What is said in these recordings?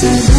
This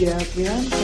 Widiapianto